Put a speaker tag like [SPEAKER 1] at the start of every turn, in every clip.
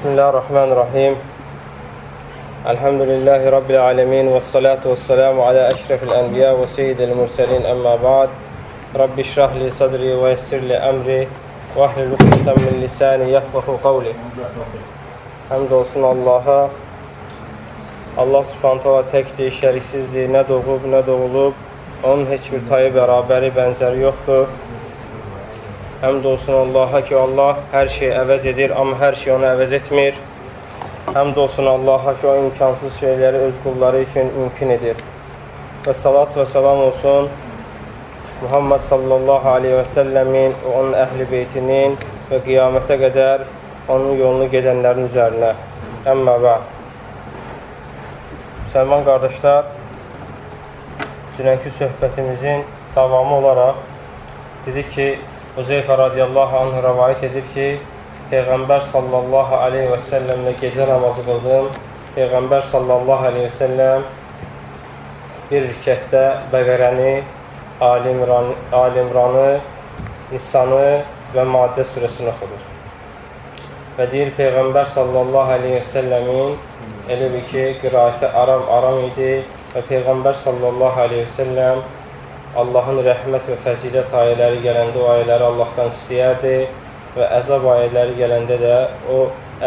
[SPEAKER 1] Bismillahirrahmanirrahim. Elhamdülillahi Rabbil alemin və salatu və selamu alə əşrəfil ənbiya və seyyidil mürsəlin əmmə ba'd. Rabbi şrahli sadri və yessirli əmri və ahlil uqtətən min lisani yəhvəhu qavli. Həmd olsun Allaha. Allah subhantala təkdir, şəriksizdir, nə doğub, nə doğulub. Onun heç bir tayı bərabəri, bənzəri yoxdur. Həmd olsun Allaha ki, Allah hər şeyi əvəz edir, amma hər şey onu əvəz etmir. Həmd olsun Allaha ki, o imkansız şeyləri öz qulları üçün mümkün edir. Və salat və salam olsun Muhammed sallallahu aleyhi və səlləmin, onun əhli beytinin və qiyamətə qədər onun yolunu gedənlərin üzərinə. Əmmə və Müsəlman qardaşlar, dünənki söhbətimizin davamı olaraq dedik ki, Uzeyfə radiyallahu anh rəvayət edir ki, Peyğəmbər sallallahu aleyhi və səlləmlə gecə namazı qıldım. Peyğəmbər sallallahu aleyhi və səlləm bir rikətdə Bəqərəni, Alimran, Alimranı, Nisanı və Maddə surəsini oxudur. Və deyir, Peyğəmbər sallallahu aleyhi və səlləmin elə bir ki, qiraəti aram-aram idi və Peyğəmbər sallallahu aleyhi və səlləm Allahın rəhmət və fəzilət ayələri gələndə o ayələri Allahdan istəyərdi və əzab ayələri gələndə də o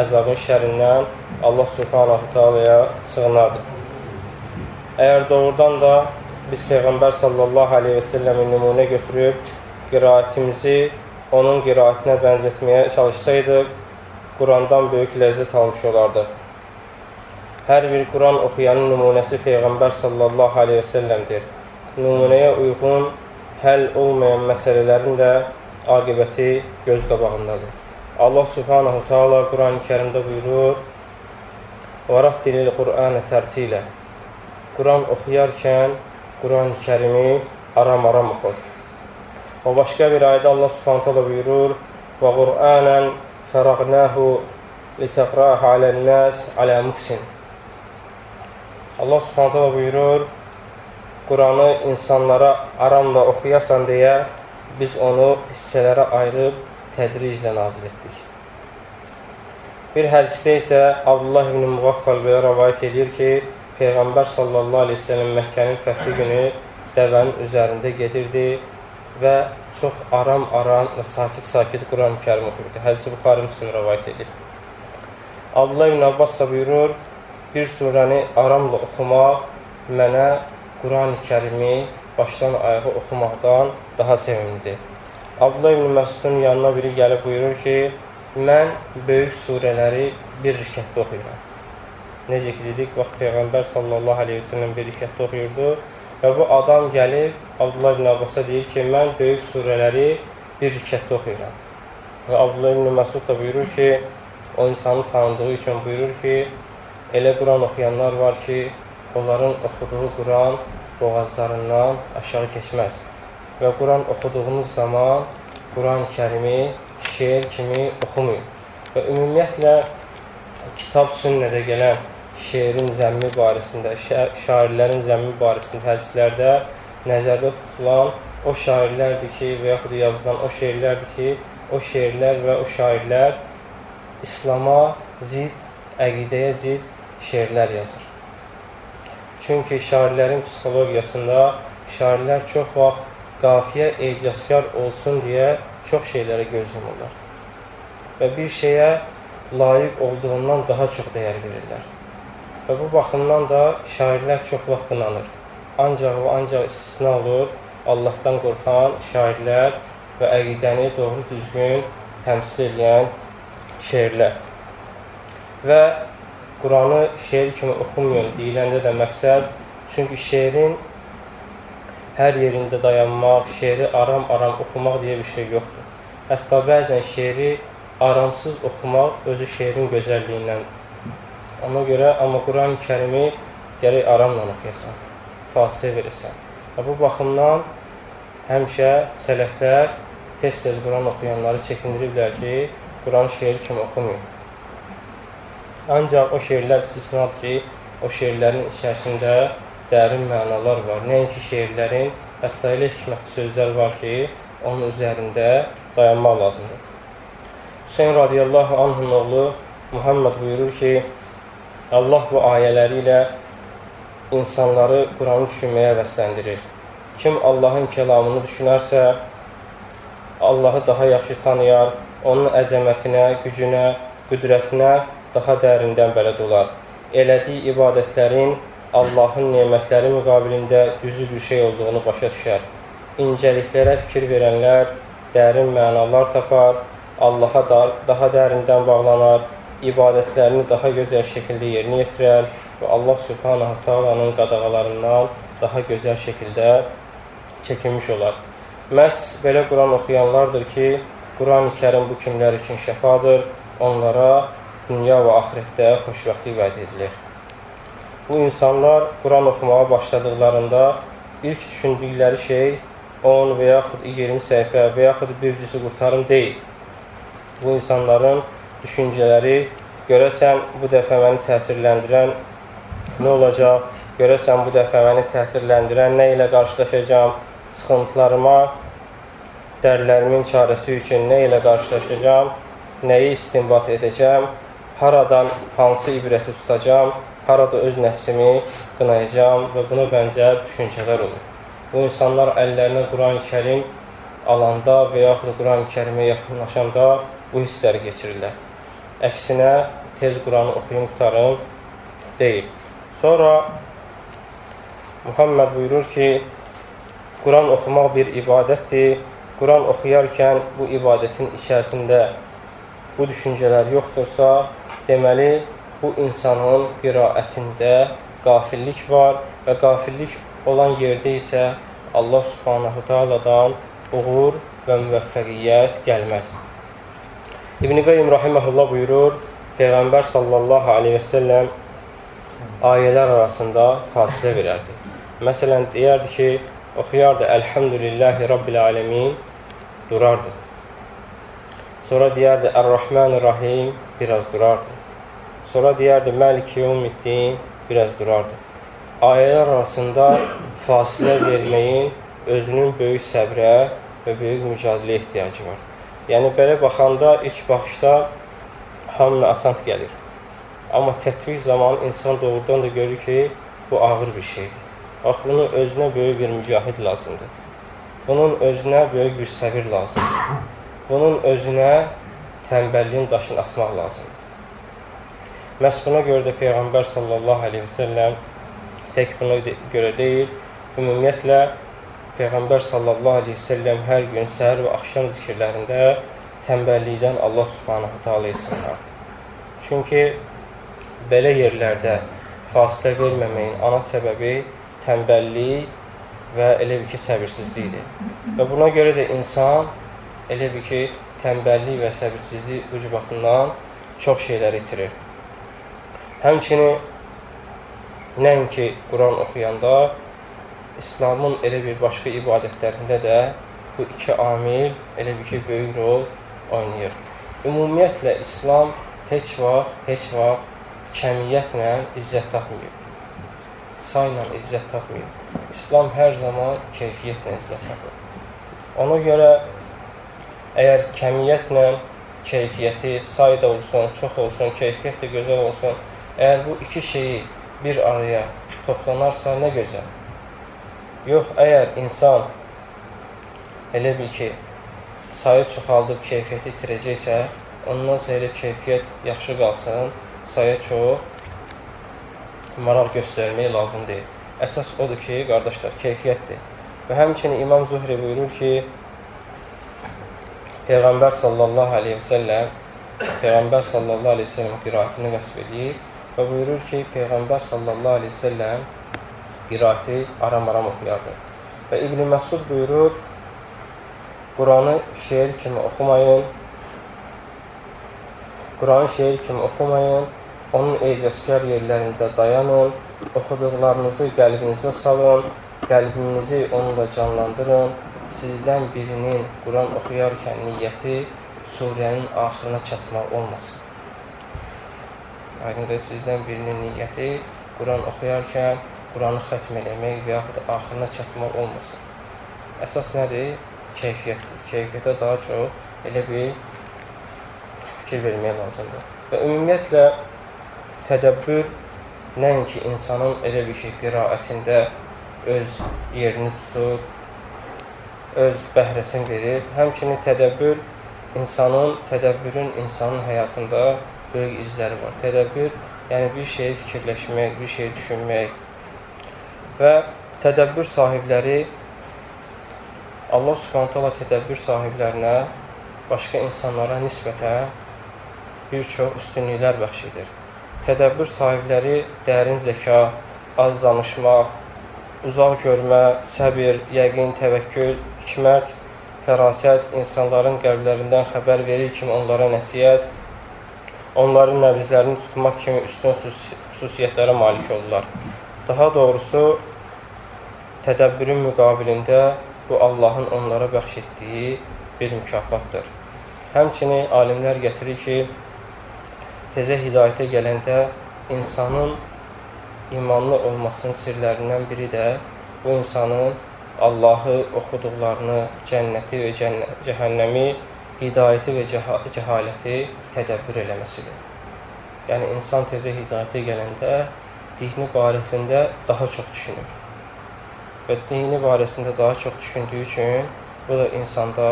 [SPEAKER 1] əzabın şərindən Allah subhanahu teala'ya sığınardı. Əgər doğrudan da biz Peyğəmbər sallallahu aleyhi və səlləmin nümunə götürüb qiraətimizi onun qiraətinə bənzətməyə çalışsaydıq, Qurandan böyük ləzzət almış olardıq. Hər bir Quran oxuyanın nümunəsi Peyğəmbər sallallahu aleyhi və səlləmdir nümunəyə uyğun həll olmayan məsələlərin də aqibəti göz qabağındadır. Allah subhanahu taala Quran-ı Kərimdə buyurur: "Varahdilil Qur'an tərtilə." Quran oxuyarkən Quran-ı Kərimi aram-aram oxu. O başqa bir ayədə Allah Subhanahu taala buyurur: "Və Qur'anan faragnahu litaqra'ahu alan-nas ala muksin." Allah Subhanahu taala buyurur: Quranı insanlara aramla oxuyasan deyə biz onu hissələrə ayırıb tədriclə nazil etdik. Bir hədisdə isə Abdullah ibn Müğaffal belə rəvayət edir ki, Peyğəmbər sallallahu aleyhi ve sellem Məkkənin fəthi günü dəvənin üzərində gedirdi və çox aram-aram və sakit-sakit Quran-ı kərim oxuyurdu. Hədisi Buxarı Müslim rəvayət edir. Abdullah ibn Abbas da buyurur, bir surəni aramla oxumaq mənə Quran-ı kərimi başdan ayağa oxumaqdan daha sevimlidir. Abdullah ibn Məsudun yanına biri gəlib buyurur ki, mən böyük surələri bir rikətdə oxuyuram. Necə ki, dedik, vaxt Peyğəmbər sallallahu aleyhi ve sellem bir rikətdə oxuyurdu və bu adam gəlib Abdullah ibn Abbas'a deyir ki, mən böyük surələri bir rikətdə oxuyuram. Və Abdullah ibn Məsud da buyurur ki, o insanı tanıdığı üçün buyurur ki, elə Quran oxuyanlar var ki, onların oxuduğu Quran boğazlarından aşağı keçməz. Və Quran oxuduğunuz zaman Quran-ı kərimi şeir kimi oxumayın. Və ümumiyyətlə kitab sünnədə gələn şeirin zəmmi barəsində, şairlərin zəmmi barəsində hədislərdə nəzərdə tutulan o şairlərdir ki, və yaxud yazılan o şeirlərdir ki, o şeirlər və o şairlər İslama zid, əqidəyə zid şeirlər yazır. Çünki şairlərin psixologiyasında şairlər çox vaxt qafiyə ecazkar olsun deyə çox şeylərə göz yumurlar. Və bir şeyə layiq olduğundan daha çox dəyər verirlər. Və bu baxımdan da şairlər çox vaxt qınanır. Ancaq və ancaq istisna olur Allahdan qorxan şairlər və əqidəni doğru düzgün təmsil edən şeirlər. Və Quranı şeir kimi oxumayın deyiləndə də məqsəd, çünki şeirin hər yerində dayanmaq, şeiri aram-aram oxumaq deyə bir şey yoxdur. Hətta bəzən şeiri aramsız oxumaq özü şeirin gözəlliyindəndir. Ona görə, amma Quran-ı kərimi gərək aramla oxuyasan, fasilə verəsən. Və bu baxımdan həmişə sələflər tez-tez Quran oxuyanları çəkindiriblər ki, Quran şeir kimi oxumayın. Ancaq o şeirlər istisnadır ki, o şeirlərin içərisində dərin mənalar var. Nəinki şeirlərin, hətta elə hikmətli sözlər var ki, onun üzərində dayanmaq lazımdır. Hüseyin radiyallahu anhın oğlu Muhammed buyurur ki, Allah bu ayələri ilə insanları Quranı düşünməyə vəsləndirir. Kim Allahın kəlamını düşünərsə, Allahı daha yaxşı tanıyar, onun əzəmətinə, gücünə, qüdrətinə daha dərindən bələd olar. Elədiyi ibadətlərin Allahın nemətləri müqabilində cüzü bir şey olduğunu başa düşər. İncəliklərə fikir verənlər dərin mənalar tapar, Allaha da, daha dərindən bağlanar, ibadətlərini daha gözəl şəkildə yerinə yetirər və Allah Subhanahu Taala'nın qadağalarından daha gözəl şəkildə çəkinmiş olar. Məhz belə Quran oxuyanlardır ki, Quran-ı bu kimlər üçün şəfadır, onlara dünya və axirətdə xoşbəxtlik vəd edilir. Bu insanlar Quran oxumağa başladıqlarında ilk düşündükləri şey 10 və yaxud 20 səhifə və yaxud bir cüzü qurtarım deyil. Bu insanların düşüncələri görəsən bu dəfə məni təsirləndirən nə olacaq? Görəsən bu dəfə məni təsirləndirən nə ilə qarşılaşacağam? Sıxıntılarıma, dərdlərimin çarəsi üçün nə ilə qarşılaşacağam? Nəyi istinbat edəcəm? Haradan hansı ibrəti tutacam? Harada öz nəfsimi qınayacam və buna bənzər düşüncələr olur. Bu insanlar əllərinə Quran-ı Kərim alanda və yaxud Quran-ı Kərimə yaxınlaşanda bu hissləri keçirirlər. Əksinə, tez Quranı oxuyun, qutarın deyil. Sonra Muhammed buyurur ki, Quran oxumaq bir ibadətdir. Quran oxuyarkən bu ibadətin içərisində bu düşüncələr yoxdursa, deməli, bu insanın qiraətində qafillik var və qafillik olan yerdə isə Allah subhanahu ta'aladan uğur və müvəffəqiyyət gəlməz. İbn-i Qayyim Rahiməhullah buyurur, Peyğəmbər sallallahu aleyhi və səlləm ayələr arasında fasilə verərdi. Məsələn, deyərdi ki, oxuyardı Əlhamdülillahi Rabbil aləmin, durardı. Sonra deyərdi Ər-Rahmanir-Rahim, biraz durardı. Sonra deyərdi Məlik-i Yevmiddin, biraz durardı. Ayələr arasında fasilə verməyin özünün böyük səbrə və böyük mücadilə ehtiyacı var. Yəni, belə baxanda ilk baxışda hamına asant gəlir. Amma tətbiq zamanı insan doğrudan da görür ki, bu ağır bir şeydir. Bax, bunun özünə böyük bir mücahid lazımdır. Bunun özünə böyük bir səbir lazımdır. Bunun özünə tənbəlliyin daşını atmaq lazımdır. Məhz buna görə də Peyğəmbər sallallahu aleyhi və səlləm tək buna görə deyil, ümumiyyətlə Peyğəmbər sallallahu aleyhi ve sellem hər gün səhər və axşam zikirlərində tənbəllikdən Allah subhanahu ta'ala etsinlər. Çünki belə yerlərdə fasilə verməməyin ana səbəbi tənbəllik və elə bir ki, səbirsizlikdir. Və buna görə də insan elə bir ki, tənbəllik və səbirsizlik ucbatından çox şeylər itirir. Həmçinin nəinki Quran oxuyanda, İslamın elə bir başqa ibadətlərində də bu iki amil elə bir ki, böyük rol oynayır. Ümumiyyətlə, İslam heç vaxt, heç vaxt kəmiyyətlə izzət tapmıyor. Sayla izzət tapmıyor. İslam hər zaman keyfiyyətlə izzət tapır. Ona görə əgər kəmiyyətlə keyfiyyəti, say da olsun, çox olsun, keyfiyyət də gözəl olsun, əgər bu iki şeyi bir araya toplanarsa nə gözəl. Yox, əgər insan elə bil ki, sayı çoxaldıb keyfiyyəti itirəcəksə, ondan sonra keyfiyyət yaxşı qalsın, sayı çox maraq göstərmək lazım deyil. Əsas odur ki, qardaşlar, keyfiyyətdir. Və həmçinin İmam Zuhri buyurur ki, Peyğəmbər sallallahu aleyhi və səlləm Peyğəmbər sallallahu aleyhi və səlləm qiraətini vəsb edir və buyurur ki, Peyğəmbər sallallahu aleyhi və səlləm qiraəti aram-aram oxuyardı. Və İbn Məsud buyurur, Quranı şeir kimi oxumayın, Quranı şeir kimi oxumayın, onun ecazkar yerlərində dayanın, oxuduqlarınızı qəlbinizə salın, qəlbinizi onunla canlandırın. Sizdən birinin Quran oxuyarkən niyyəti surənin axırına çatmaq olmasın. Aydındır, sizdən birinin niyyəti Quran oxuyarkən Quranı xətm eləmək və yaxud axırına çatmaq olmasın. Əsas nədir? Keyfiyyətdir. Keyfiyyətə daha çox elə bir fikir vermək lazımdır. Və ümumiyyətlə tədəbbür nəinki insanın elə bir şey qiraətində öz yerini tutur, öz bəhrəsini verir. Həmçinin tədəbbür insanın, tədəbbürün insanın həyatında böyük izləri var. Tədəbbür, yəni bir şeyi fikirləşmək, bir şeyi düşünmək və tədəbbür sahibləri Allah Subhanahu taala tədəbbür sahiblərinə başqa insanlara nisbətən bir çox üstünlüklər bəxş edir. Tədəbbür sahibləri dərin zəka, az danışmaq, uzaq görmə, səbir, yəqin, təvəkkül, hikmət, fərasət insanların qəlblərindən xəbər verir kimi onlara nəsiyyət, onların nəvizlərini tutmaq kimi üstün xüsusiyyətlərə malik olurlar. Daha doğrusu, tədəbbürün müqabilində bu Allahın onlara bəxş etdiyi bir mükafatdır. Həmçinin alimlər gətirir ki, tezə hidayətə gələndə insanın imanlı olmasının sirlərindən biri də bu insanın Allahı oxuduqlarını, cənnəti və cəhənnəmi, hidayəti və cəhaləti tədəbbür eləməsidir. Yəni, insan tezə hidayətə gələndə dini barəsində daha çox düşünür. Və dini barəsində daha çox düşündüyü üçün bu da insanda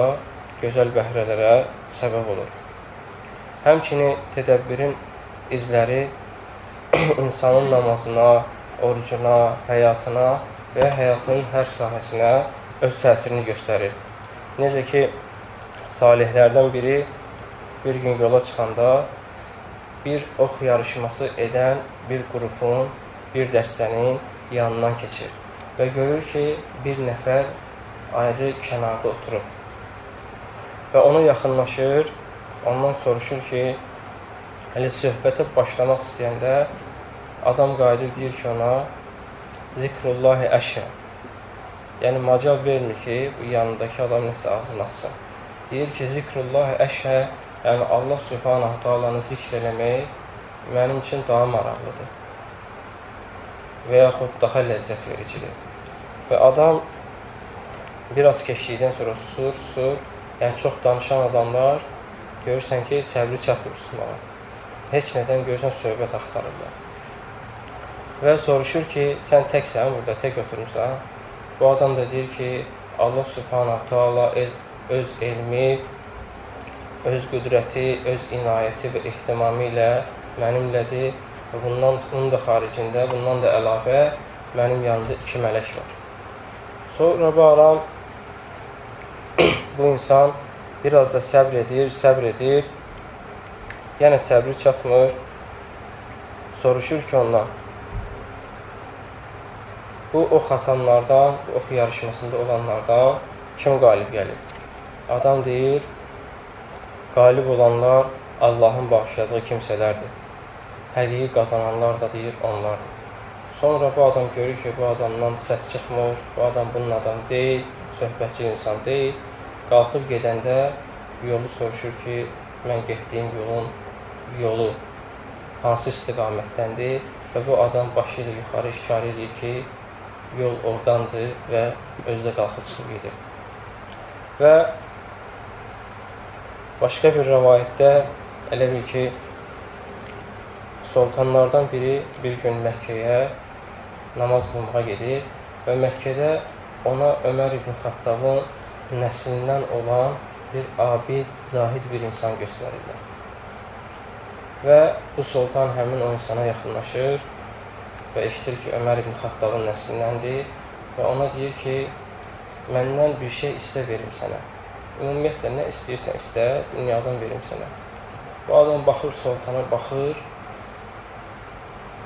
[SPEAKER 1] gözəl bəhrələrə səbəb olur. Həmçinin tədəbbirin izləri insanın namazına, orucuna, həyatına və həyatının hər sahəsinə öz təsirini göstərir. Necə ki, salihlərdən biri bir gün yola çıxanda bir ox yarışması edən bir qrupun, bir dəstənin yanından keçir və görür ki, bir nəfər ayrı kənarda oturub və ona yaxınlaşır, ondan soruşur ki, hələ söhbətə başlamaq istəyəndə adam qayıdıb deyir ki, ona zikrullahi əşə yəni macal vermir ki, yanındakı adam nəsə ağzını açsın. Deyir ki, zikrullahi əşə yəni Allah subhanahu taalanı zikr eləmək mənim üçün daha maraqlıdır və yaxud daha ləzzət vericidir. Və adam biraz keçdikdən sonra susur, susur Yəni çox danışan adamlar görürsən ki, səbri çatmır susmağa. Heç nədən görürsən söhbət axtarırlar. Və soruşur ki, sən təksən, burada tək oturmuşsan. Bu adam da deyir ki, Allah subhanahu taala öz, öz elmi, öz qüdrəti, öz inayəti və ehtimamı ilə mənimlədir. Bundan, bunun da xaricində, bundan da əlavə mənim yanımda iki mələk var. Sonra bu adam bu insan biraz da səbr edir, səbr edir. Yəni səbri çatmır. Soruşur ki ondan. Bu ox atanlardan, bu ox yarışmasında olanlardan kim qalib gəlir? Adam deyir, qalib olanlar Allahın bağışladığı kimsələrdir. Həqiqi qazananlar da deyir, onlardır. Sonra bu adam görür ki, bu adamdan səs çıxmır, bu adam bunun adamı deyil, söhbətçi insan deyil qalxıb gedəndə yolu soruşur ki, mən getdiyim yolun yolu hansı istiqamətdəndir və bu adam başı ilə yuxarı işarə edir ki, yol oradandır və özü də qalxıb gedir. Və başqa bir rəvayətdə elə bil ki, sultanlardan biri bir gün Məkkəyə namaz qılmağa gedir və Məkkədə ona Ömər ibn Xattabın nəslindən olan bir abid, zahid bir insan göstərirlər. Və bu sultan həmin o insana yaxınlaşır və eşitir ki, Ömər ibn Xattabın nəslindəndir və ona deyir ki, məndən bir şey istə verim sənə. Ümumiyyətlə, nə istəyirsən istə, dünyadan verim sənə. Bu adam baxır, sultana baxır,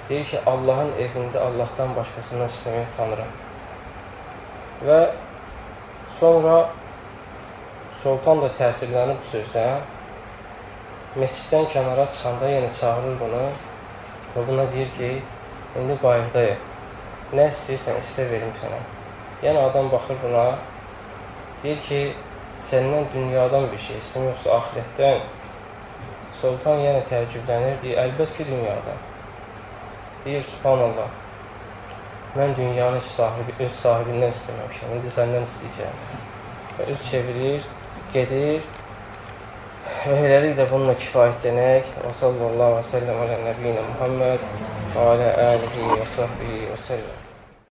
[SPEAKER 1] deyir ki, Allahın evində Allahdan başqasından istəməyi tanırım. Və Sonra Sultan da təsirlənib bu sözdən. Məsciddən kənara çıxanda yenə çağırır bunu və buna deyir ki, indi bayırdayıq. Nə istəyirsən, istə verim sənə. Yəni adam baxır buna, deyir ki, səndən dünyadan bir şey istəyim, yoxsa axirətdən. Sultan yenə təəccüblənir, deyir, əlbət ki, dünyadan. Deyir, subhanallah, mən dünyanın sahibi, öz sahibindən istəməmişəm, indi səndən istəyəcəm. Və üz çevirir, gedir Və beləliklə bununla kifayətlənək. Və sallallahu və səlləm alə nəbiyinə Muhammed və alə əlihi və sahbihi və səlləm.